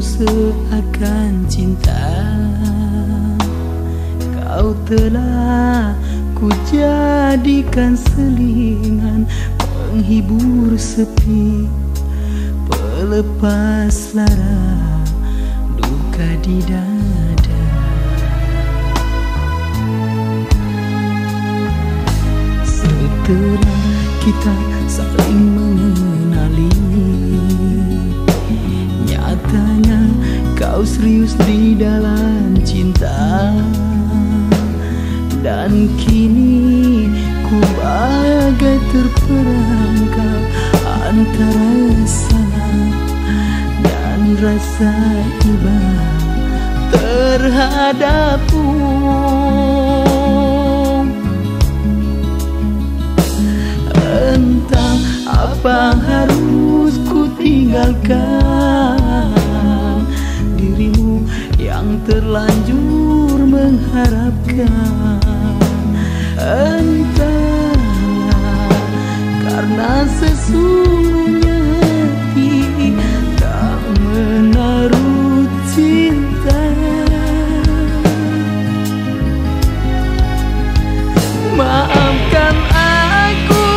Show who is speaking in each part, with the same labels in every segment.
Speaker 1: seakan cinta. Kau telah ku jadikan selingan Penghibur sepi. Pelepas lara duka di dada. Setelah kita saling mengenali kau serius di dalam cinta. Dan kini ku bagai terperangkap Antara salah dan rasa iba terhadapmu. Entah apa harus Maafkan aku,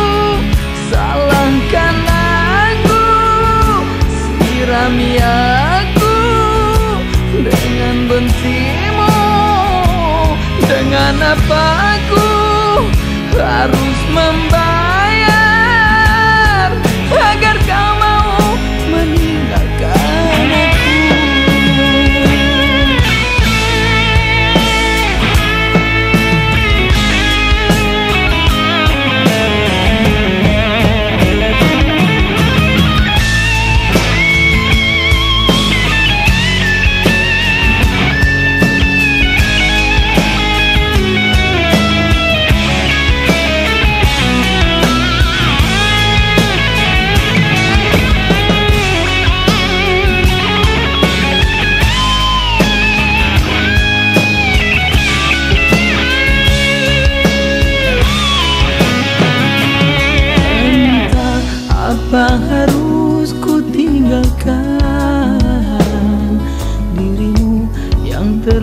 Speaker 1: salahkan aku Sirami aku dengan bencimu Dengan apa aku harus membayar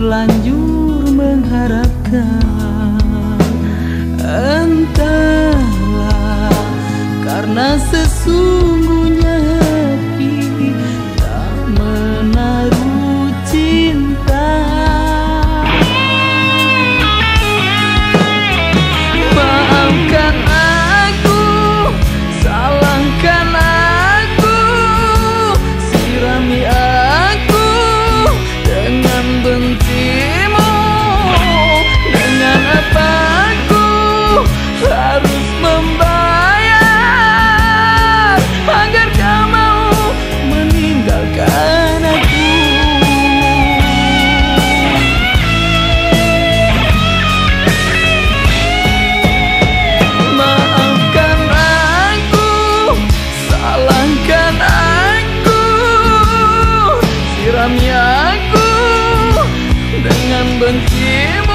Speaker 1: terlanjur mengharapkan Entahlah karena sesungguhnya membayar Agar kau mau meninggalkan aku. Maafkan aku, salahkan aku Sirami aku dengan bencimu